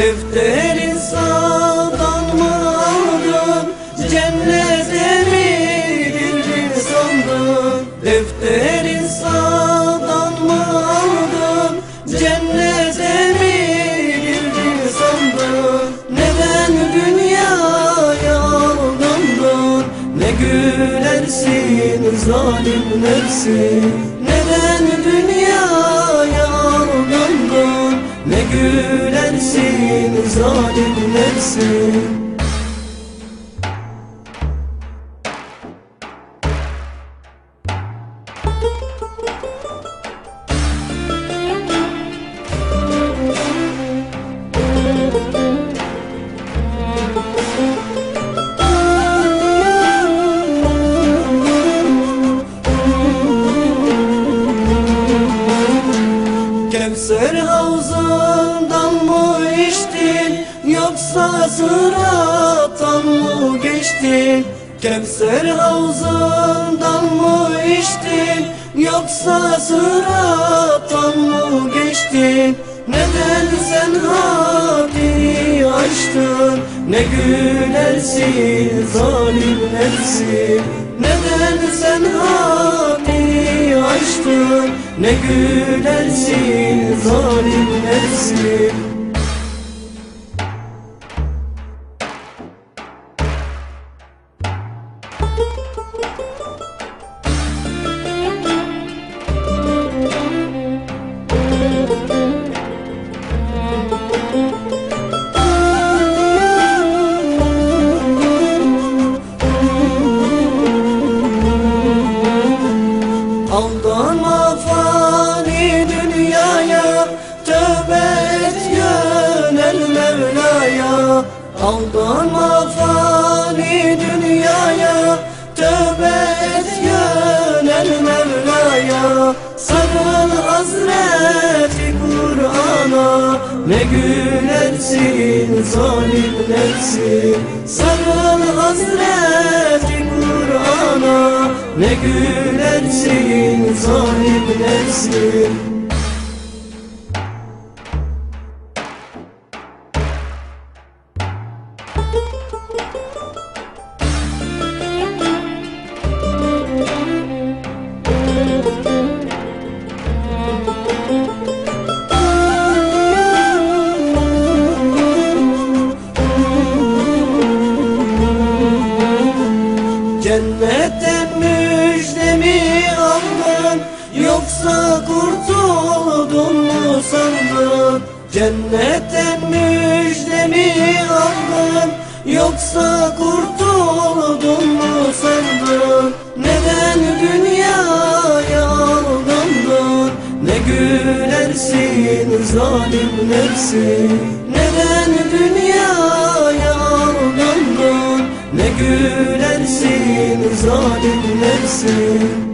Defterin sağdan mı aldın Cennete mi girdin sandın? Defterin sağdan mı aldın Cennete mi girdin sandın? Neden dünyaya aldandın Ne gülersin zalim nefsi Neden Ne gülersin zalim nefsi Kevser havzından Yoksa sırattan mı geçtin Kevser havzından mı içtin Yoksa sırattan mı geçtin Neden sen haddini aştın Ne gülersin zalim nefsi Neden sen haddini aştın Ne gülersin zalim nefsi Aldanma fani dünyaya Tövbe et yönel Mevla'ya. Aldanma fani dünyaya Tövbe et yönel Mevla'ya. Sarıl Hazreti Kur'an'a Ne gülersin zalim nefsi Sarıl Hazreti Kur'an'a Ne gülersin zalim nefsi Cennetten müjdemi aldın? Yoksa kurtuldun mu sandın? Cennetten müjdemi aldın? Yoksa kurtuldun mu sandın? Neden dünyaya aldandın Ne gülersin zalim nefsi Neden dünyaya aldandın Ne gülersin zalim nefsi